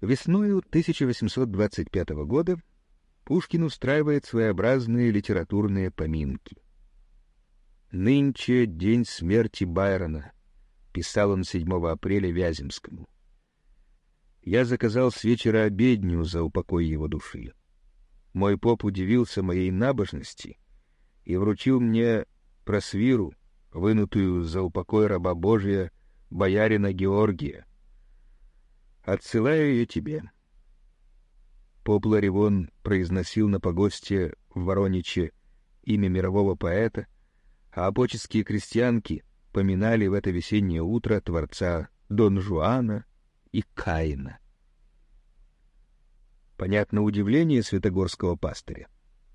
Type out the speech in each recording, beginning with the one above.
Весною 1825 года Пушкин устраивает своеобразные литературные поминки. «Нынче день смерти Байрона», — писал он 7 апреля Вяземскому. «Я заказал с вечера обедню за упокой его души. Мой поп удивился моей набожности и вручил мне просвиру, вынутую за упокой раба Божия боярина Георгия. Отсылаю ее тебе. Поп Ларивон произносил на погосте в Ворониче имя мирового поэта, а апоческие крестьянки поминали в это весеннее утро творца Дон Жуана и Каина. Понятно удивление святогорского пастыря.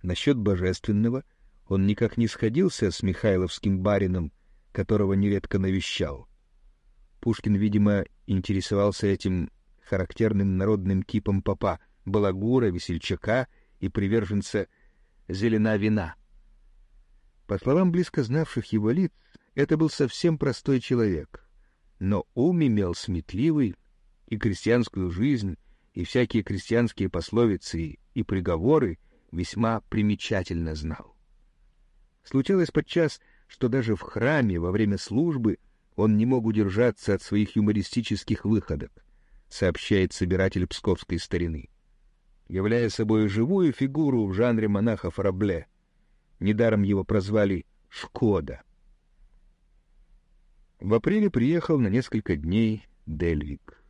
Насчет божественного он никак не сходился с Михайловским барином, которого нередко навещал. Пушкин, видимо, интересовался этим характерным народным типом попа, балагура, весельчака и приверженца зелена вина. По словам близко знавших его лиц, это был совсем простой человек, но ум имел сметливый, и крестьянскую жизнь, и всякие крестьянские пословицы и приговоры весьма примечательно знал. Случалось подчас, что даже в храме во время службы он не мог удержаться от своих юмористических выходок сообщает собиратель псковской старины, являя собой живую фигуру в жанре монахов Рабле. Недаром его прозвали «Шкода». В апреле приехал на несколько дней Дельвик.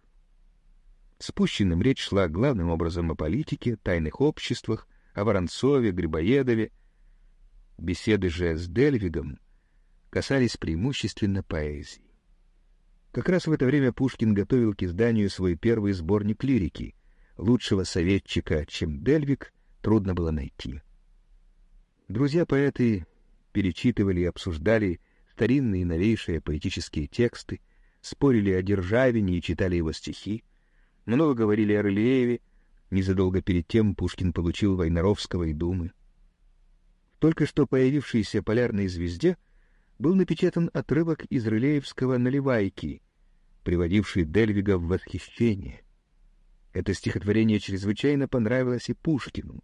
Спущенным речь шла главным образом о политике, тайных обществах, о Воронцове, Грибоедове. Беседы же с Дельвигом касались преимущественно поэзии. Как раз в это время Пушкин готовил к изданию свой первый сборник лирики. Лучшего советчика, чем Дельвик, трудно было найти. Друзья-поэты перечитывали и обсуждали старинные и новейшие поэтические тексты, спорили о Державине и читали его стихи, много говорили о Рылееве, незадолго перед тем Пушкин получил Войнаровского и Думы. Только что появившейся полярной звезде — был напечатан отрывок из Рылеевского «Наливайки», приводивший Дельвига в восхищение. Это стихотворение чрезвычайно понравилось и Пушкину.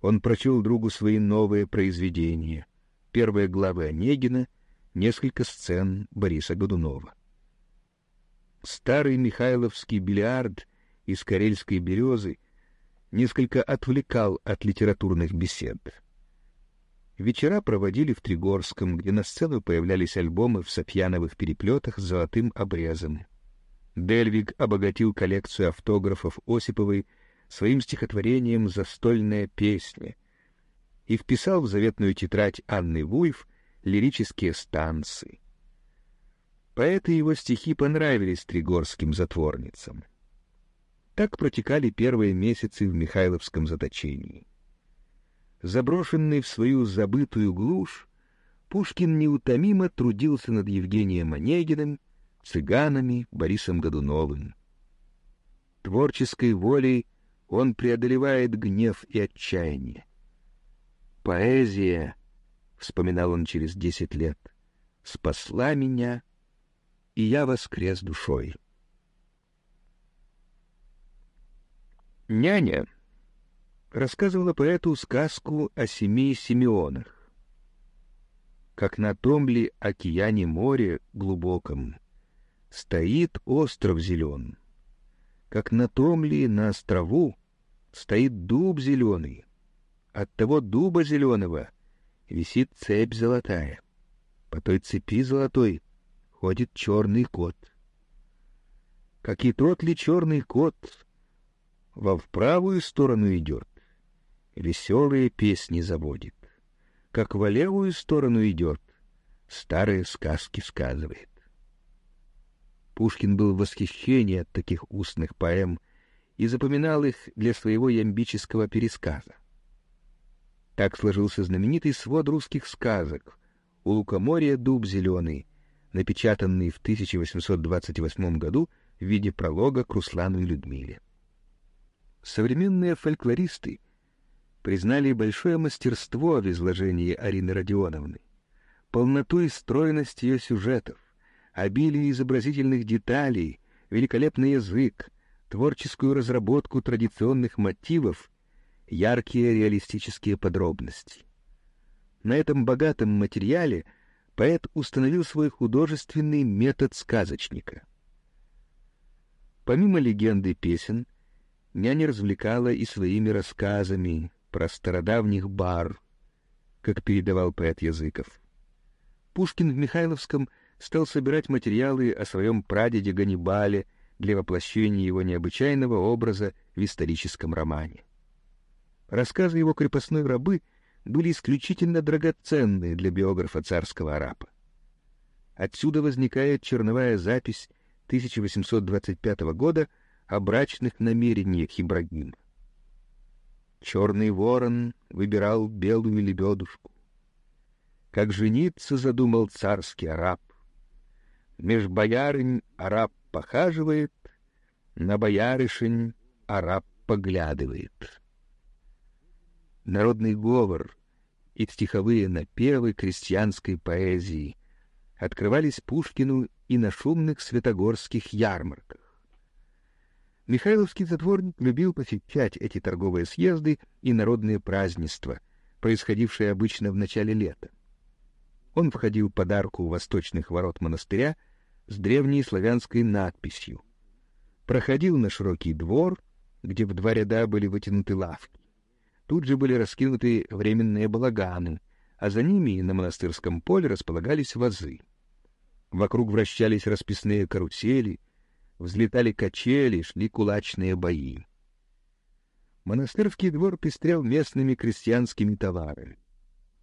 Он прочел другу свои новые произведения. Первые главы Онегина, несколько сцен Бориса Годунова. Старый Михайловский бильярд из карельской березы несколько отвлекал от литературных бесед. Вечера проводили в Тригорском, где на сцену появлялись альбомы в сапьяновых переплетах с золотым обрезом. Дельвиг обогатил коллекцию автографов Осиповой своим стихотворением «Застольная песня» и вписал в заветную тетрадь Анны Вуйф лирические станции. Поэты его стихи понравились тригорским затворницам. Так протекали первые месяцы в Михайловском заточении заброшенный в свою забытую глушь, Пушкин неутомимо трудился над Евгением Онегиным, цыганами Борисом Годуновым. Творческой волей он преодолевает гнев и отчаяние. «Поэзия», — вспоминал он через десять лет, — «спасла меня, и я воскрес душой». Няня рассказывала поэту сказку о семи Симеонах. Как на том ли океане море глубоком стоит остров зелен, как на том ли на острову стоит дуб зеленый, от того дуба зеленого висит цепь золотая, по той цепи золотой ходит черный кот. Как и тот ли черный кот во в правую сторону идет, веселые песни заводит. Как в левую сторону идет, старые сказки сказывает. Пушкин был в восхищении от таких устных поэм и запоминал их для своего ямбического пересказа. Так сложился знаменитый свод русских сказок «У лукоморья дуб зеленый», напечатанный в 1828 году в виде пролога к Руслану и Людмиле. Современные фольклористы — признали большое мастерство в изложении Арины Родионовны, полноту и стройность ее сюжетов, обилие изобразительных деталей, великолепный язык, творческую разработку традиционных мотивов, яркие реалистические подробности. На этом богатом материале поэт установил свой художественный метод сказочника. Помимо легенды песен, няня развлекала и своими рассказами про стародавних бар, как передавал поэт Языков. Пушкин в Михайловском стал собирать материалы о своем прадеде Ганнибале для воплощения его необычайного образа в историческом романе. Рассказы его крепостной рабы были исключительно драгоценны для биографа царского араба. Отсюда возникает черновая запись 1825 года о брачных намерениях Ибрагима. Черный ворон выбирал белую лебедушку. Как жениться задумал царский араб. Меж боярынь араб похаживает, на боярышень араб поглядывает. Народный говор и стиховые напевы крестьянской поэзии открывались Пушкину и на шумных святогорских ярмарках. Михайловский затворник любил посещать эти торговые съезды и народные празднества, происходившие обычно в начале лета. Он входил под арку восточных ворот монастыря с древней славянской надписью, проходил на широкий двор, где в два ряда были вытянуты лавки. Тут же были раскинуты временные балаганы, а за ними на монастырском поле располагались вазы. Вокруг вращались расписные карусели — взлетали качели, шли кулачные бои. Монастырский двор пестрел местными крестьянскими товарами.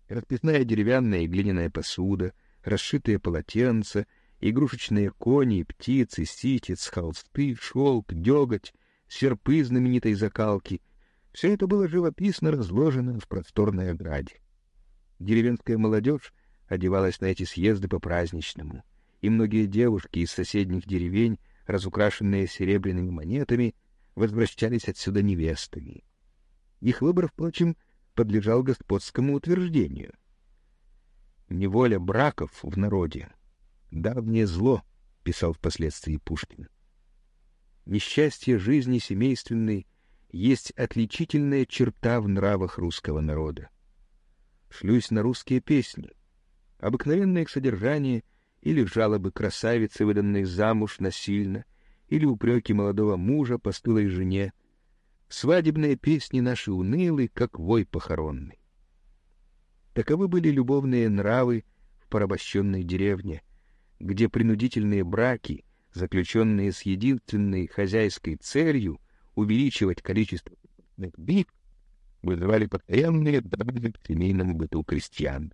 Расписная деревянная и глиняная посуда, расшитые полотенца, игрушечные кони, птицы, ситец, холсты, шелк, деготь, серпы знаменитой закалки — все это было живописно разложено в просторной ограде. Деревенская молодежь одевалась на эти съезды по-праздничному, и многие девушки из соседних деревень разукрашенные серебряными монетами, возвращались отсюда невестами. Их выбор, впрочем, подлежал господскому утверждению. «Неволя браков в народе — давнее зло», — писал впоследствии Пушкин. «Несчастье жизни семейственной есть отличительная черта в нравах русского народа. Шлюсь на русские песни. Обыкновенное их содержание — или жалобы красавицы, выданной замуж насильно, или упреки молодого мужа постылой жене. Свадебные песни наши унылы, как вой похоронный. Таковы были любовные нравы в порабощенной деревне, где принудительные браки, заключенные с единственной хозяйской целью увеличивать количество бит, вызывали постоянные драмы в семейном быту крестьян.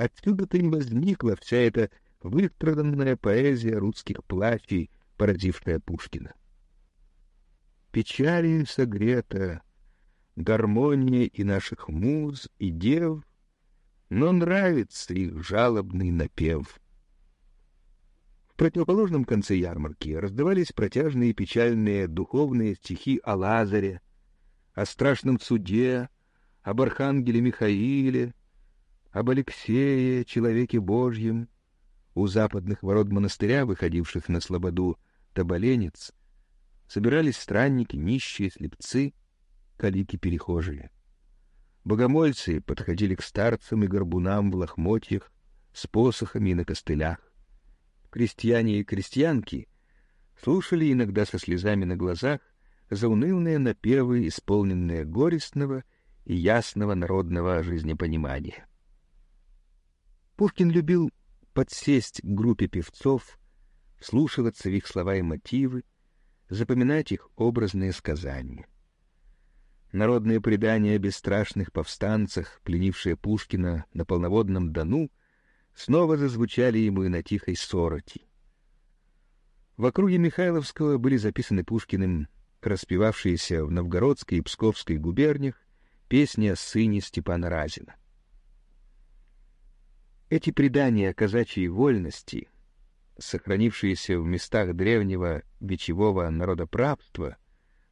Отсюда-то и возникла вся эта выстраданная поэзия русских плачей, породившая Пушкина. Печалью согрета гармония и наших муз, и дев, но нравится их жалобный напев. В противоположном конце ярмарки раздавались протяжные печальные духовные стихи о Лазаре, о страшном суде, об архангеле Михаиле, об Алексее, человеке Божьем, у западных ворот монастыря, выходивших на слободу Табаленец, собирались странники, нищие, слепцы, калики-перехожие. Богомольцы подходили к старцам и горбунам в лохмотьях, с посохами и на костылях. Крестьяне и крестьянки слушали иногда со слезами на глазах заунывные напевы, исполненные горестного и ясного народного жизнепонимания. Пушкин любил подсесть к группе певцов, вслушиваться в их слова и мотивы, запоминать их образные сказания. Народные предания о бесстрашных повстанцах, пленившие Пушкина на полноводном Дону, снова зазвучали ему и на тихой сороти. В округе Михайловского были записаны Пушкиным распевавшиеся в Новгородской и Псковской губерниях песни о сыне Степана Разина. Эти предания казачьей вольности, сохранившиеся в местах древнего бичевого народоправства,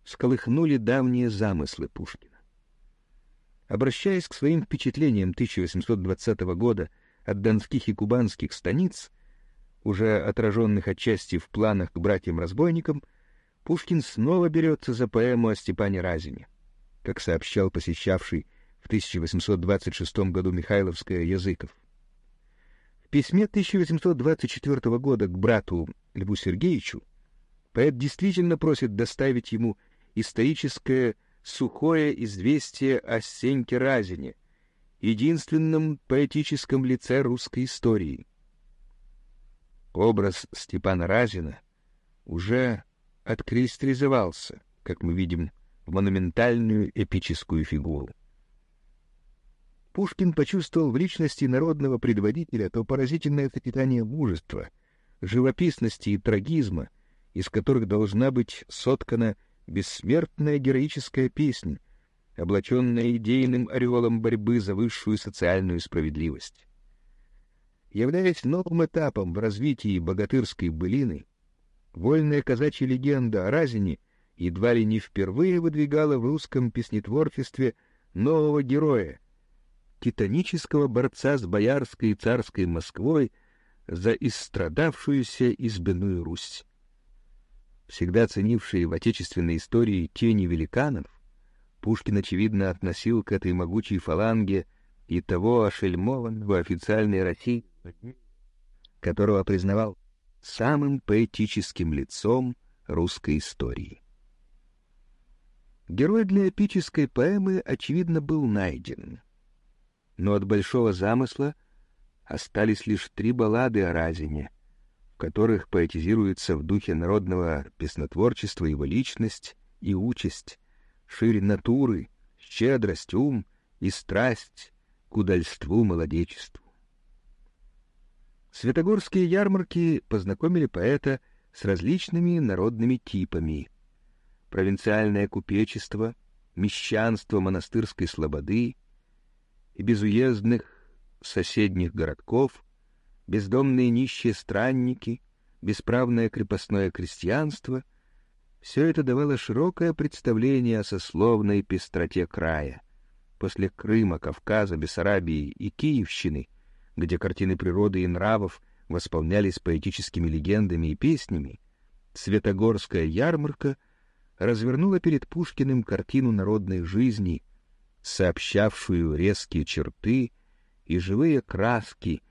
сколыхнули давние замыслы Пушкина. Обращаясь к своим впечатлениям 1820 года от донских и кубанских станиц, уже отраженных отчасти в планах к братьям-разбойникам, Пушкин снова берется за поэму о Степане Разине. Как сообщал посещавший в 1826 году Михайловское Языков. Письме 1824 года к брату Льву Сергеевичу поэт действительно просит доставить ему историческое сухое известие о Сеньке Разине, единственном поэтическом лице русской истории. Образ Степана Разина уже откристаллизовался, как мы видим, в монументальную эпическую фигуру. Пушкин почувствовал в личности народного предводителя то поразительное сочетание мужества, живописности и трагизма, из которых должна быть соткана бессмертная героическая песня, облаченная идейным ореолом борьбы за высшую социальную справедливость. Являясь новым этапом в развитии богатырской былины, вольная казачья легенда о Разине едва ли не впервые выдвигала в русском песнетворчестве нового героя, титанического борца с боярской и царской Москвой за истрадавшуюся избиную Русь. Всегда ценивший в отечественной истории тени великанов, Пушкин, очевидно, относил к этой могучей фаланге и того ошельмованного официальной России, которого признавал самым поэтическим лицом русской истории. Герой для эпической поэмы, очевидно, был найден. Но от большого замысла остались лишь три баллады о Разине, в которых поэтизируется в духе народного песнотворчества его личность и участь, шире натуры, щедрость, ум и страсть к удальству молодечеству. Светогорские ярмарки познакомили поэта с различными народными типами. Провинциальное купечество, мещанство монастырской слободы и безуездных соседних городков, бездомные нищие странники, бесправное крепостное крестьянство — все это давало широкое представление о сословной пестроте края. После Крыма, Кавказа, Бессарабии и Киевщины, где картины природы и нравов восполнялись поэтическими легендами и песнями, Светогорская ярмарка развернула перед Пушкиным картину народной жизни, сообщавшую резкие черты и живые краски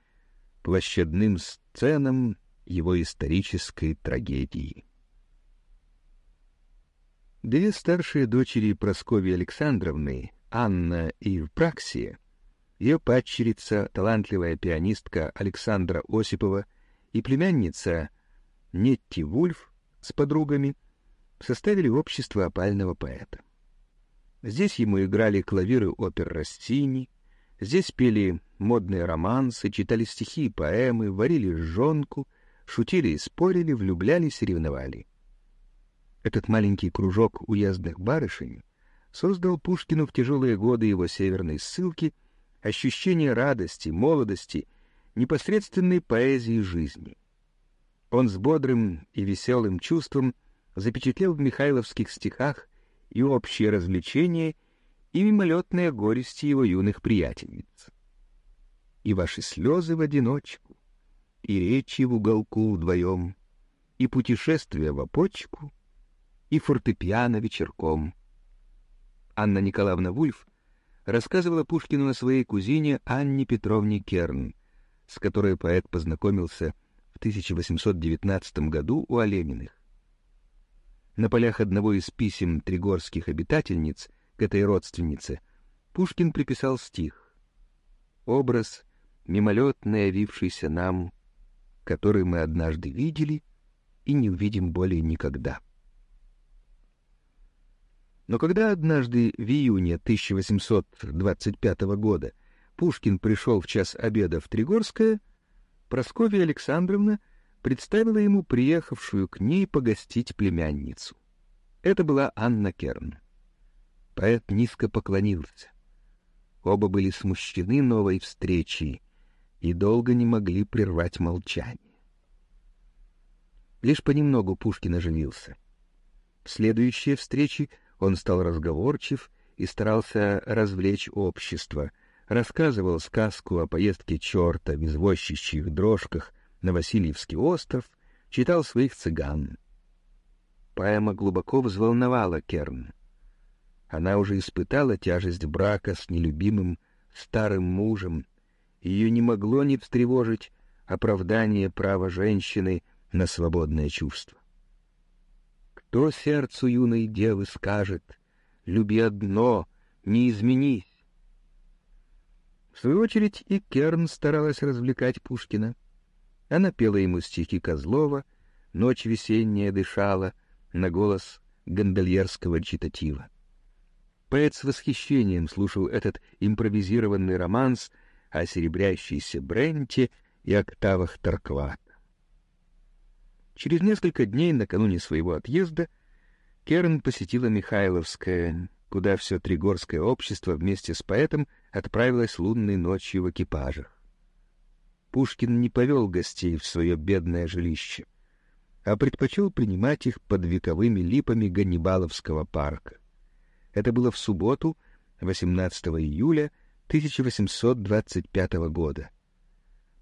площадным сценам его исторической трагедии. Две старшие дочери Прасковьи Александровны, Анна и Евпраксия, ее падчерица, талантливая пианистка Александра Осипова и племянница Нетти Вульф с подругами составили общество опального поэта. Здесь ему играли клавиры опер Растини, здесь пели модные романсы, читали стихи и поэмы, варили жжонку, шутили и спорили, влюблялись и ревновали. Этот маленький кружок уездных барышень создал Пушкину в тяжелые годы его северной ссылки ощущение радости, молодости, непосредственной поэзии жизни. Он с бодрым и веселым чувством запечатлел в михайловских стихах и общее развлечение, и мимолетные горести его юных приятельниц. И ваши слезы в одиночку, и речи в уголку вдвоем, и путешествия в опочку, и фортепиано вечерком. Анна Николаевна Вульф рассказывала Пушкину о своей кузине Анне Петровне Керн, с которой поэт познакомился в 1819 году у Олениных. На полях одного из писем тригорских обитательниц к этой родственнице Пушкин приписал стих «Образ, мимолетно явившийся нам, который мы однажды видели и не увидим более никогда». Но когда однажды в июне 1825 года Пушкин пришел в час обеда в Тригорское, Прасковья Александровна представила ему приехавшую к ней погостить племянницу. Это была Анна Керн. Поэт низко поклонился. Оба были смущены новой встречей и долго не могли прервать молчание. Лишь понемногу Пушкин оживился. В следующие встречи он стал разговорчив и старался развлечь общество, рассказывал сказку о поездке черта в извозчичьих дрожках на Васильевский остров, читал своих цыган. поэма глубоко взволновала Керн. Она уже испытала тяжесть брака с нелюбимым старым мужем, ее не могло не встревожить оправдание права женщины на свободное чувство. Кто сердцу юной девы скажет «люби одно, не изменись»? В свою очередь и Керн старалась развлекать Пушкина. Она пела ему стихи Козлова, «Ночь весенняя дышала» на голос гондольерского читатива. Поэт с восхищением слушал этот импровизированный романс о серебрящейся Бренте и октавах Тарквата. Через несколько дней накануне своего отъезда Керн посетила Михайловское, куда все Тригорское общество вместе с поэтом отправилось лунной ночью в экипажах. Пушкин не повел гостей в свое бедное жилище, а предпочел принимать их под вековыми липами Ганнибаловского парка. Это было в субботу, 18 июля 1825 года.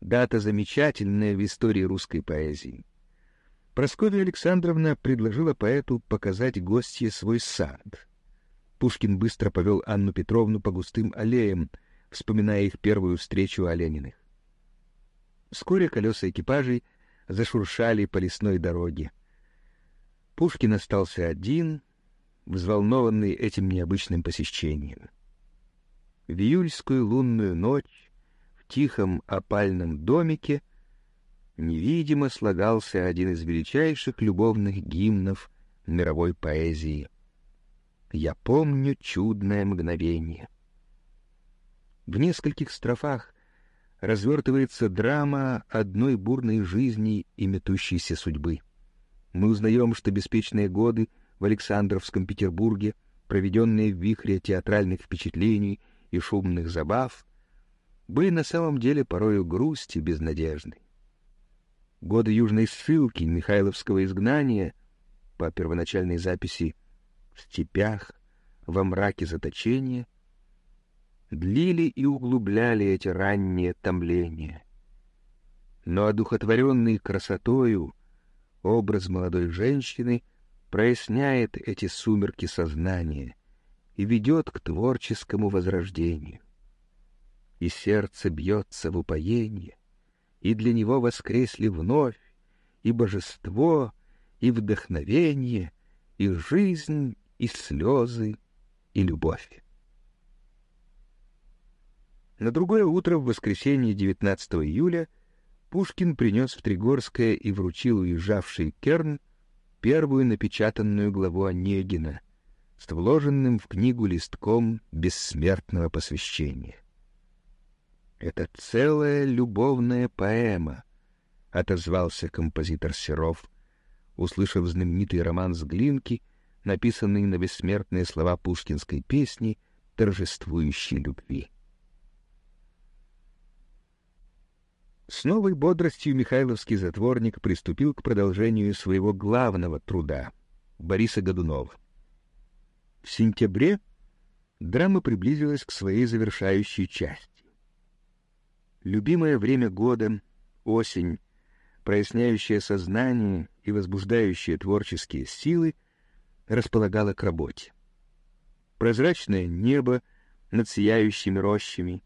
Дата замечательная в истории русской поэзии. Прасковья Александровна предложила поэту показать гостье свой сад. Пушкин быстро повел Анну Петровну по густым аллеям, вспоминая их первую встречу Олениных. Вскоре колеса экипажей зашуршали по лесной дороге. Пушкин остался один, взволнованный этим необычным посещением. В июльскую лунную ночь в тихом опальном домике — невидимо слагался один из величайших любовных гимнов мировой поэзии. «Я помню чудное мгновение». В нескольких строфах развертывается драма одной бурной жизни и метущейся судьбы. Мы узнаем, что беспечные годы в Александровском Петербурге, проведенные в вихре театральных впечатлений и шумных забав, были на самом деле порою грустью безнадежной годы южной ссылки, Михайловского изгнания, по первоначальной записи «В степях», «Во мраке заточения», длили и углубляли эти ранние томления. Но одухотворенный красотою образ молодой женщины проясняет эти сумерки сознания и ведет к творческому возрождению. И сердце бьется в упоении, и для него воскресли вновь и божество, и вдохновение, и жизнь, и слезы, и любовь. На другое утро, в воскресенье 19 июля, Пушкин принес в Тригорское и вручил уезжавший Керн первую напечатанную главу Онегина с вложенным в книгу листком бессмертного посвящения. Это целая любовная поэма, — отозвался композитор Серов, услышав знаменитый роман с Глинки, написанный на бессмертные слова пушкинской песни торжествующей любви. С новой бодростью Михайловский затворник приступил к продолжению своего главного труда — Бориса Годунова. В сентябре драма приблизилась к своей завершающей части. Любимое время года, осень, проясняющее сознание и возбуждающее творческие силы, располагало к работе. Прозрачное небо над сияющими рощами,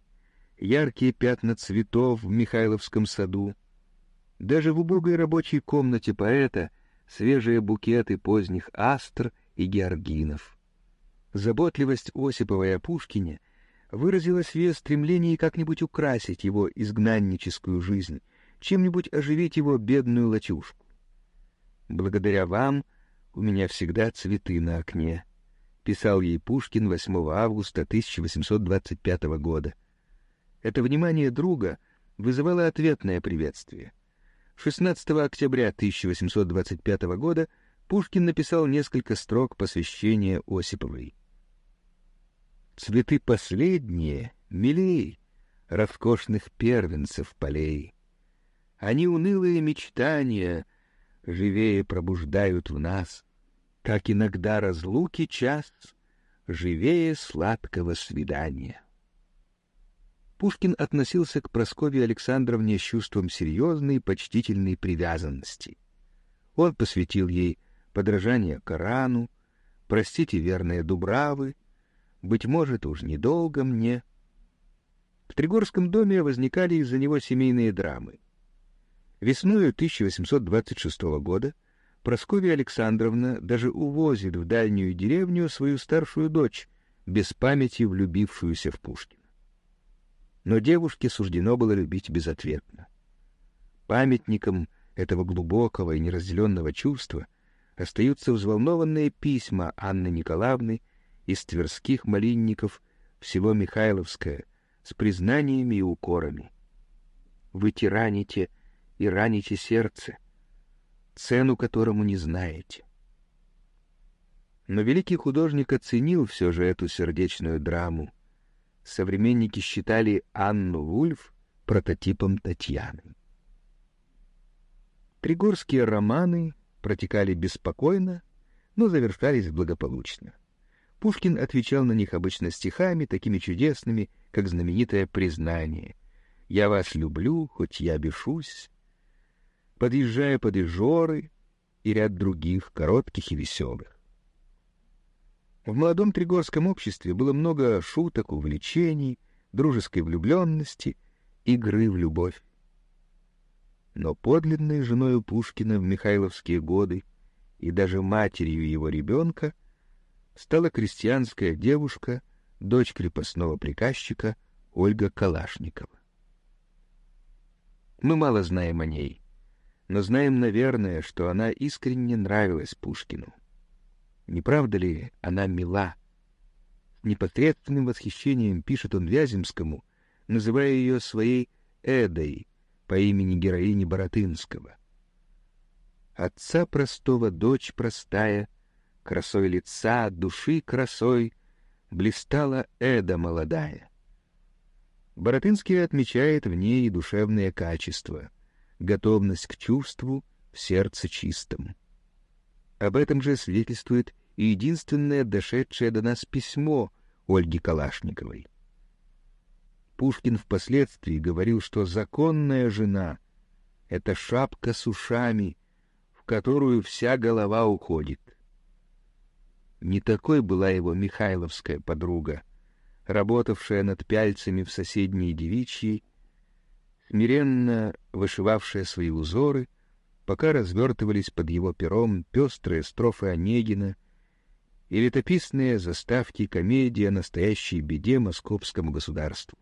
яркие пятна цветов в Михайловском саду, даже в убогой рабочей комнате поэта свежие букеты поздних астр и георгинов. Заботливость Осиповой о Пушкине — выразилось в ее стремлении как-нибудь украсить его изгнанническую жизнь, чем-нибудь оживить его бедную лачушку. «Благодаря вам у меня всегда цветы на окне», — писал ей Пушкин 8 августа 1825 года. Это внимание друга вызывало ответное приветствие. 16 октября 1825 года Пушкин написал несколько строк посвящения Осиповой. Цветы последние, милей, роскошных первенцев полей. Они унылые мечтания живее пробуждают в нас, как иногда разлуки час живее сладкого свидания. Пушкин относился к Прасковье Александровне с чувством серьезной почтительной привязанности. Он посвятил ей подражание Корану, простите верные Дубравы, быть может, уж недолго мне. В Тригорском доме возникали из-за него семейные драмы. Весною 1826 года Прасковья Александровна даже увозит в дальнюю деревню свою старшую дочь, без памяти влюбившуюся в Пушкина. Но девушке суждено было любить безответно. Памятником этого глубокого и неразделенного чувства остаются взволнованные письма Анны Николаевны из тверских малинников всего Михайловское с признаниями и укорами. «Вы тираните и раните сердце, цену которому не знаете». Но великий художник оценил все же эту сердечную драму. Современники считали Анну Вульф прототипом Татьяны. Тригорские романы протекали беспокойно, но завершались благополучно. Пушкин отвечал на них обычно стихами, такими чудесными, как знаменитое признание «Я вас люблю, хоть я бешусь», подъезжая под Ижоры и ряд других, коротких и веселых. В молодом Тригорском обществе было много шуток, увлечений, дружеской влюбленности, игры в любовь. Но подлинной женою Пушкина в Михайловские годы и даже матерью его ребенка стала крестьянская девушка, дочь крепостного приказчика Ольга Калашникова. Мы мало знаем о ней, но знаем, наверное, что она искренне нравилась Пушкину. Не правда ли она мила? С непосредственным восхищением пишет он Вяземскому, называя ее своей Эдой по имени героини Боротынского. Отца простого дочь простая, красой лица, души красой, блистала Эда молодая. Боротынский отмечает в ней душевные качества, готовность к чувству в сердце чистом. Об этом же свидетельствует и единственное дошедшее до нас письмо Ольги Калашниковой. Пушкин впоследствии говорил, что законная жена — это шапка с ушами, в которую вся голова уходит. Не такой была его михайловская подруга, работавшая над пяльцами в соседней девичьей, смиренно вышивавшая свои узоры, пока развертывались под его пером пестрые строфы Онегина — и летописные заставки комедии о настоящей беде московскому государству.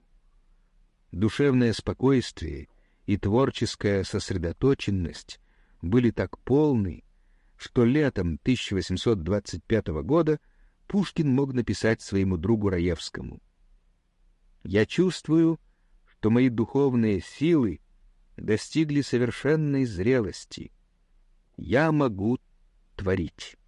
Душевное спокойствие и творческая сосредоточенность были так полны, что летом 1825 года Пушкин мог написать своему другу Раевскому «Я чувствую, что мои духовные силы достигли совершенной зрелости. Я могу творить».